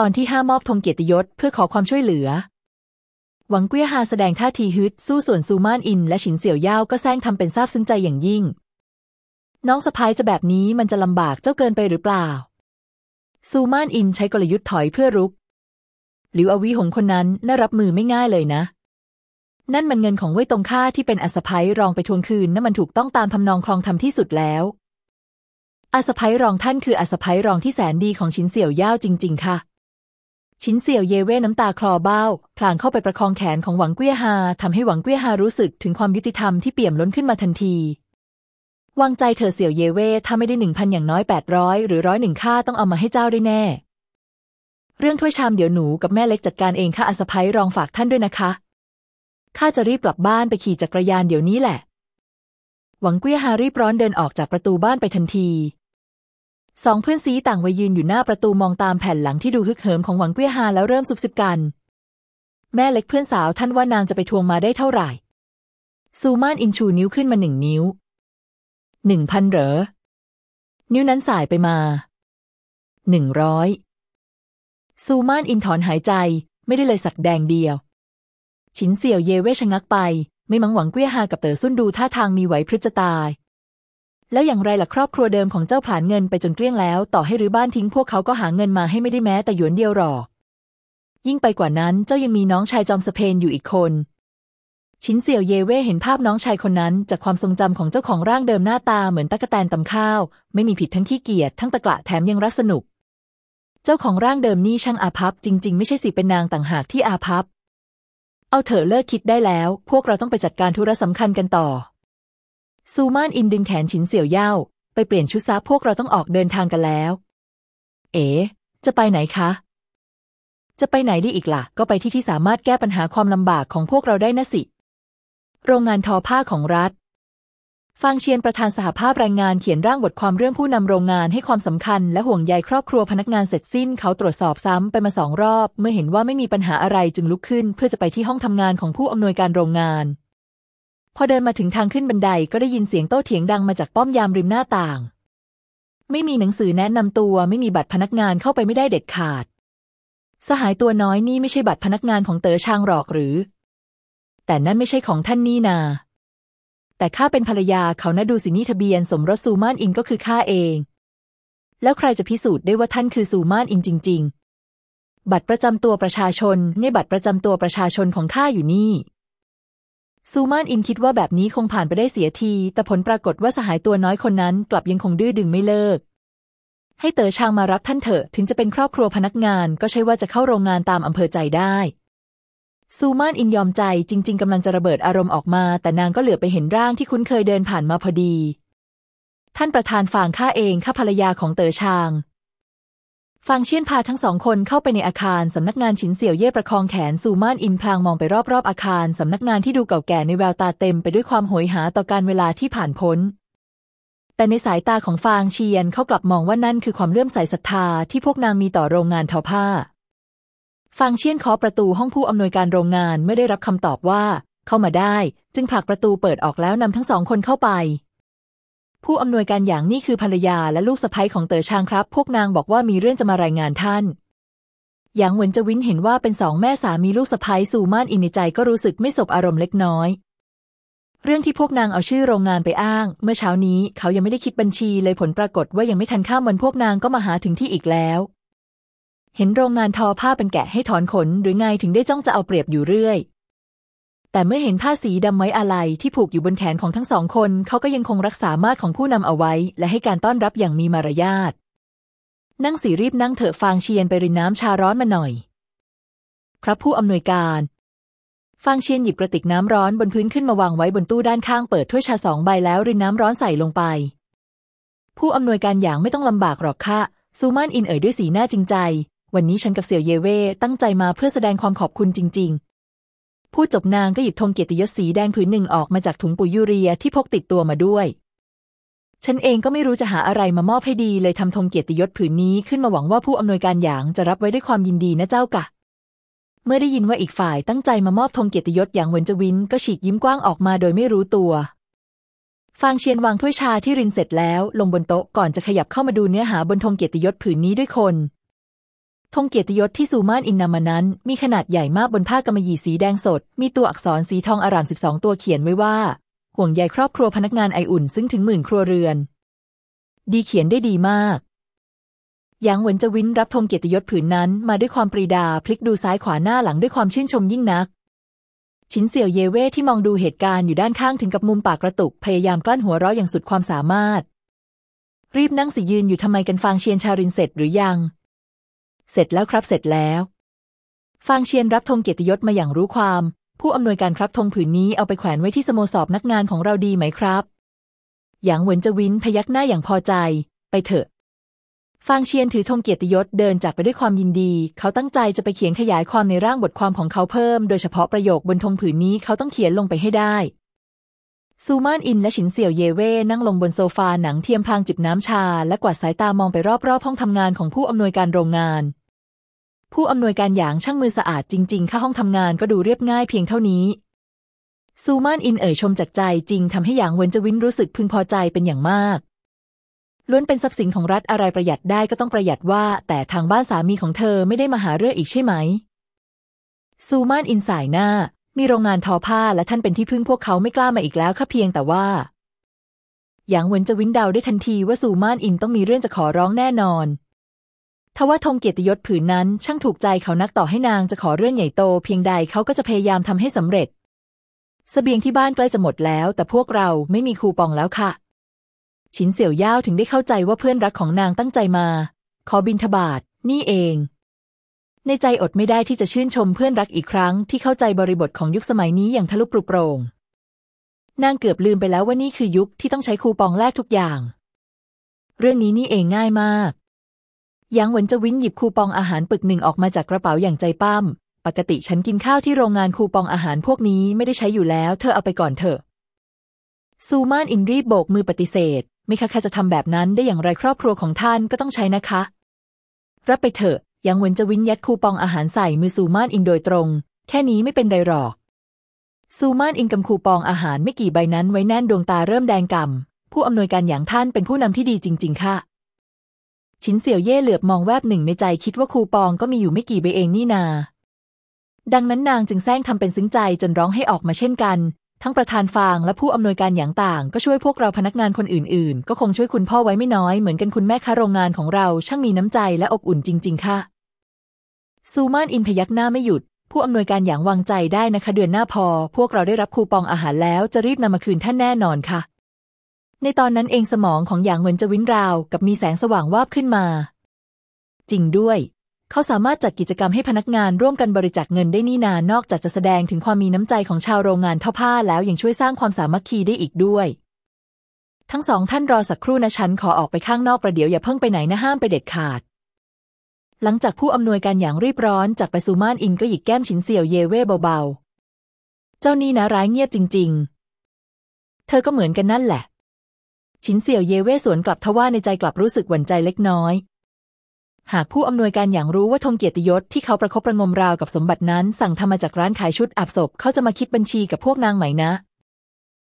ตอนที่ห้ามอบธงเกียรติยศเพื่อขอความช่วยเหลือ หวังเกี้ยฮาแสดงท่าทีฮึดสู้ส่วนซูมานอิน และฉินเสี่ยวย่าก็แซงทำเป็นซาบซึ้งใจอย่างยิ่ง น้องสะพ้ายจะแบบนี้มันจะลำบากเจ้าเกินไปหรือเปล่า ซูมานอินใช้กลยุทธ์ถอยเพื่อรุก หลิวอวีหงคนนั้นน่ารับมือไม่ง่ายเลยนะ นั่นมันเงินของเว่ยตรงค่าที่เป็นอสะพ้ายรองไปทวงคืนนั่นมันถูกต้องตามทำนองคลองธรรมที่สุดแล้วอาสะพ้ายรองท่านคืออาสะพ้ายรองที่แสนดีของชินเสี่ยวย่าจริง ๆ ค่ะ ชินเสี่ยวเยเว่น้ำตาคลอเบ้า พลางเข้าไปประคองแขนของหวังเกี้ยฮาทำให้หวังเกี้ยฮารู้สึกถึงความยุติธรรมที่เปี่ยมล้นขึ้นมาทันที วางใจเธอเสี่ยวเยเว่ถ้าไม่ได้หนึ่งพันอย่างน้อยแปดร้อยหรือร้อยหนึ่งค่าต้องเอามาให้เจ้าได้แน่ เรื่องถ้วยชามเดี๋ยวหนูกับแม่เล็กจัดการเองค่ะอาสะพ้ายรองฝากท่านด้วยนะคะข้าจะรีบกลับบ้านไปขี่จักรยานเดี๋ยวนี้แหละ หวังเกี้ยฮารีบร้อนเดินออกจากประตูบ้านไปทันที สองเพื่อนซีต่างวัยยืนอยู่หน้าประตูมองตามแผ่นหลังที่ดูฮึกเหิมของหวังเกี้ยฮาแล้วเริ่มซุบซิบกัน แม่เล็กเพื่อนสาวท่านว่านางจะไปทวงมาได้เท่าไหร่ ซูมานอินชูนิ้วขึ้นมาหนึ่งนิ้วหนึ่งพันเหรอ นิ้วนั้นสายไปมาหนึ่งร้อยซูมานอินถอนหายใจไม่ได้เลยสักแดงเดียว ฉินเสี่ยวเยเว่ชะงักไป ไม่มังหวังเกี้ยฮากับเต๋อซุ่นดูท่าทางมีไหวพริบจะตาย แล้วอย่างไรล่ะครอบครัวเดิมของเจ้าผ่านเงินไปจนเกลี้ยงแล้ว ต่อให้รื้อบ้านทิ้งพวกเขาก็หาเงินมาให้ไม่ได้แม้แต่หยวนเดียวหรอก ยิ่งไปกว่านั้นเจ้ายังมีน้องชายจอมสเปนอยู่อีกคน ชินเสี่ยวเยเว่เห็นภาพน้องชายคนนั้นจากความทรงจำของเจ้าของร่างเดิมหน้าตาเหมือนตะกะแตนตำข้าว ไม่มีผิดทั้งขี้เกียจทั้งตะกละแถมยังรักสนุก เจ้าของร่างเดิมนี่ช่างอาภัพจริง ๆ ไม่ใช่สิเป็นนางต่างหากที่อาภัพเอาเถอะเลิกคิดได้แล้ว พวกเราต้องไปจัดการธุระสำคัญกันต่อ ซูมานอินดึงแขนฉินเสี่ยวเย่าไปเปลี่ยนชุดซะพวกเราต้องออกเดินทางกันแล้ว เอ๋จะไปไหนคะ จะไปไหนได้อีกละ่ะ ก็ไปที่ที่สามารถแก้ปัญหาความลำบากของพวกเราได้นะสิ โรงงานทอผ้าของรัฐฟางเชียนประธานสหภาพแรงงานเขียนร่างบทความเรื่องผู้นำโรงงานให้ความสำคัญ และห่วงใยครอบครัวพนักงานเสร็จสิ้นเขาตรวจสอบซ้ำไปมาสองรอบ เมื่อเห็นว่าไม่มีปัญหาอะไรจึงลุกขึ้น เพื่อจะไปที่ห้องทำงานของผู้อำนวยการโรงงาน พอเดินมาถึงทางขึ้นบันไดก็ได้ยินเสียงโต้เถียงดังมาจากป้อมยามริมหน้าต่าง ไม่มีหนังสือแนะนำตัวไม่มีบัตรพนักงานเข้าไปไม่ได้เด็ดขาด สหายตัวน้อยนี่ไม่ใช่บัตรพนักงานของเต๋อชางหรอกหรือ แต่นั่นไม่ใช่ของท่านนี่นา แต่ข้าเป็นภรรยาเขานะดูสินี่ทะเบียน สมรสซูมานอิงก็คือข้าเอง แล้วใครจะพิสูจน์ได้ว่าท่านคือซูมานอิงจริง ๆ บัตรประจำตัวประชาชนเนี่ยบัตรประจำตัวประชาชนของข้าอยู่นี่ ซูมานอินคิดว่าแบบนี้คงผ่านไปได้เสียที แต่ผลปรากฏว่าสหายตัวน้อยคนนั้นกลับยังคงดื้อดึงไม่เลิก ให้เต๋อชางมารับท่านเถอะ ถึงจะเป็นครอบครัวพนักงาน ก็ใช่ว่าจะเข้าโรงงานตามอำเภอใจได้ ซูมานอินยอมใจจริง ๆกำลังจะระเบิดอารมณ์ออกมา แต่นางก็เหลือไปเห็นร่างที่คุ้นเคยเดินผ่านมาพอดี ท่านประธานฝางข้าเองข้าภรรยาของเต๋อชาง ฟางเชียนพาทั้งสองคนเข้าไปในอาคารสำนักงานฉินเสี่ยวเย่ประคองแขนสู่ม่านอินพลางมองไปรอบๆอาคารสำนักงานที่ดูเก่าแก่ในแววตาเต็มไปด้วยความโหยหาต่อการเวลาที่ผ่านพ้น แต่ในสายตาของฟางเชียนเขากลับมองว่านั่นคือความเลื่อมใสศรัทธาที่พวกนางมีต่อโรงงานทอผ้า ฟางเชียนเคาะประตูห้องผู้อำนวยการโรงงานเมื่อได้รับคำตอบว่า เข้ามาได้ จึงผลักประตูเปิดออกแล้วนำทั้งสองคนเข้าไป ผู้อำนวยการอย่างนี่คือภรรยาและลูกสะใภ้ของเต๋อชางครับ พวกนางบอกว่ามีเรื่องจะมารายงานท่านหยางเหวินจะวินเห็นว่าเป็นสองแม่สามีลูกสะใภ้สู่ม่านอินในใจก็รู้สึกไม่สบอารมณ์เล็กน้อย เรื่องที่พวกนางเอาชื่อโรงงานไปอ้าง เมื่อเช้านี้เขายังไม่ได้คิดบัญชีเลยผลปรากฏว่ายังไม่ทันข้ามวันพวกนางก็มาหาถึงที่อีกแล้ว เห็นโรงงานทอผ้าเป็นแกะให้ถอนขนหรือไงถึงได้จ้องจะเอาเปรียบอยู่เรื่อย แต่เมื่อเห็นผ้าสีดำไว้อาลัยที่ผูกอยู่บนแขนของทั้งสองคน เขาก็ยังคงรักษามาตรของผู้นำเอาไว้ และให้การต้อนรับอย่างมีมารยาท นั่งสีรีบนั่งเถอะฟางเชียนไปรินน้ำชาร้อนมาหน่อย ครับผู้อำนวยการ ฟางเชียนหยิบกระติกน้ำร้อนบนพื้นขึ้นมาวางไว้บนตู้ด้านข้างเปิดถ้วยชาสองใบแล้วรินน้ำร้อนใส่ลงไป ผู้อำนวยการอย่างไม่ต้องลำบากหรอกค่ะซูมานอินเอ่ยด้วยสีหน้าจริงใจ วันนี้ฉันกับเสี่ยวเยเว่ตั้งใจมาเพื่อแสดงความขอบคุณจริงๆ พูดจบนางก็หยิบธงเกียรติยศสีแดงผืนหนึ่งออกมาจากถุงปุ๋ยยูเรียที่พกติดตัวมาด้วย ฉันเองก็ไม่รู้จะหาอะไรมามอบให้ดีเลยทำธงเกียรติยศผืนนี้ขึ้นมาหวังว่าผู้อำนวยการหยางจะรับไว้ด้วยความยินดีนะเจ้ากะ เมื่อได้ยินว่าอีกฝ่ายตั้งใจมามอบธงเกียรติยศอย่างเวนจวินก็ฉีกยิ้มกว้างออกมาโดยไม่รู้ตัวฟางเชียนวางถ้วยชาที่รินเสร็จแล้ว ลงบนโต๊ะก่อนจะขยับเข้ามาดูเนื้อหาบนธงเกียรติยศผืนนี้ด้วยคน ธงเกียรติยศที่ซูมานอินนำมานั้น มีขนาดใหญ่มากบนผ้ากำมะหยี่สีแดงสด มีตัวอักษรสีทองอารามสิบสองตัวเขียนไว้ว่า ห่วงใยครอบครัวพนักงานไออุ่นซึ่งถึงหมื่นครัวเรือน ดีเขียนได้ดีมากหยางเหวินจะวินรับธงเกียรติยศผืนนั้น มาด้วยความปรีดาพลิกดูซ้ายขวาหน้าหลังด้วยความชื่นชมยิ่งนัก ชินเสี่ยวเยเว่ที่มองดูเหตุการณ์อยู่ด้านข้างถึงกับมุมปากกระตุกพยายามกลั้นหัวเราะอย่างสุดความสามารถ รีบนั่งสิยืนอยู่ทำไมกันฟางเชียนชารินเสร็จหรือยัง เสร็จแล้วครับเสร็จแล้วฟางเชียนรับธงเกียรติยศมาอย่างรู้ความ ผู้อำนวยการครับธงผืนนี้เอาไปแขวนไว้ที่สโมสรนักงานของเราดีไหมครับหยางเหวินจะวินพยักหน้าอย่างพอใจ ไปเถอะฟางเชียนถือธงเกียรติยศเดินจากไปด้วยความยินดี เขาตั้งใจจะไปเขียนขยายความในร่างบทความของเขาเพิ่ม โดยเฉพาะประโยคบนธงผืนนี้เขาต้องเขียนลงไปให้ได้ ซูมานอินและฉินเสี่ยวเยเว่นั่งลงบนโซฟาหนังเทียมพางจิบน้ำชา และกวาดสายตามองไปรอบๆห้องทำงานของผู้อำนวยการโรงงาน ผู้อำนวยการหยางช่างมือสะอาดจริงๆค่าห้องทำงานก็ดูเรียบง่ายเพียงเท่านี้ ซูมานอินเอ่ยชมจากใจจริงทำให้หยางเวินจวินรู้สึกพึงพอใจเป็นอย่างมากล้วนเป็นทรัพย์สินของรัฐอะไรประหยัดได้ก็ต้องประหยัดว่า แต่ทางบ้านสามีของเธอไม่ได้มาหาเรื่องอีกใช่ไหมซูมานอินสายหน้า มีโรงงานทอผ้าและท่านเป็นที่พึ่งพวกเขาไม่กล้ามาอีกแล้วค่ะเพียงแต่ว่าหยางเหวินจะวินเดาได้ทันทีว่าซูมานอินต้องมีเรื่องจะขอร้องแน่นอนทว่าธงเกียรติยศผืนนั้นช่างถูกใจเขานักต่อให้นางจะขอเรื่องใหญ่โต เพียงใดเขาก็จะพยายามทำให้สำเร็จสเสบียงที่บ้านใกล้จะหมดแล้ว แต่พวกเราไม่มีคูปองแล้วค่ะฉินเสี่ยวย่าวถึงได้เข้าใจว่าเพื่อนรักของนางตั้งใจมา ขอบินทบาทนี่เอง ในใจอดไม่ได้ที่จะชื่นชมเพื่อนรักอีกครั้งที่เข้าใจบริบทของยุคสมัยนี้อย่างทะลุปรุโปร่ง นางเกือบลืมไปแล้วว่านี่คือยุคที่ต้องใช้คูปองแลกทุกอย่าง เรื่องนี้นี่เองง่ายมากยังหวนจะวิ่งหยิบคูปองอาหารปึกหนึ่งออกมาจากกระเป๋าอย่างใจปั้ม ปกติฉันกินข้าวที่โรงงานคูปองอาหารพวกนี้ไม่ได้ใช้อยู่แล้ว เธอเอาไปก่อนเถอะ ซูมานอินรีบโบกมือปฏิเสธ ไม่ค่ะจะทำแบบนั้นได้อย่างไรครอบครัวของท่านก็ต้องใช้นะคะ รับไปเถอะ ยังเหว้นจะวินยัดคูปองอาหารใส่มือซูมานอินโดยตรง แค่นี้ไม่เป็นไรหรอก ซูมานอินกำคูปองอาหารไม่กี่ใบนั้นไว้แน่นดวงตาเริ่มแดงกำผู้อำนวยการอย่างท่านเป็นผู้นำที่ดีจริง ๆ ค่ะชินเสี่ยวเย่เหลือบมองแวบหนึ่งในใจคิดว่าคูปองก็มีอยู่ไม่กี่ใบเองนี่นา ดังนั้นนางจึงแซงทำเป็นซึ้งใจจนร้องให้ออกมาเช่นกัน ทั้งประธานฟางและผู้อำนวยการอย่างต่าง ก็ช่วยพวกเราพนักงานคนอื่นๆ ก็คงช่วยคุณพ่อไว้ไม่น้อยเหมือนกันคุณแม่ค้าโรงงานของเราช่างมีน้ำใจและอบอุ่นจริง ๆ ค่ะ ซูมานอินพยักหน้าไม่หยุด ผู้อำนวยการอย่างวางใจได้นะคะ เดือนหน้าพอ พวกเราได้รับคูปองอาหารแล้วจะรีบนำมาคืนท่านแน่นอนค่ะ ในตอนนั้นเองสมองของอย่างเหมือนจะวินราว กับมีแสงสว่างวาบขึ้นมา จริงด้วย เขาสามารถจัดกิจกรรมให้พนักงานร่วมกันบริจาคเงินได้นี่นานนอกจากจะแสดงถึงความมีน้ำใจของชาวโรงงานท่อผ้าแล้วยังช่วยสร้างความสามัคคีได้อีกด้วยทั้งสองท่านรอสักครู่นะฉันขอออกไปข้างนอกประเดี๋ยวอย่าเพิ่งไปไหนนะห้ามไปเด็ดขาด หลังจากผู้อำนวยการอย่างรีบร้อนจากไปซูมานอิงก็หยิกแก้มฉินเสี่ยวเยเว่เบาๆ เจ้านี่นะร้ายเงียบจริง ๆ เธอก็เหมือนกันนั่นแหละ ฉินเสี่ยวเยเว่สวนกลับทว่าในใจกลับรู้สึกหวั่นใจเล็กน้อย หากผู้อำนวยการอย่างรู้ว่าธงเกียรติยศที่เขาประคบประงมราวกับสมบัตินั้น สั่งทำมาจากร้านขายชุดอาบศพเขาจะมาคิดบัญชีกับพวกนางไหมนะ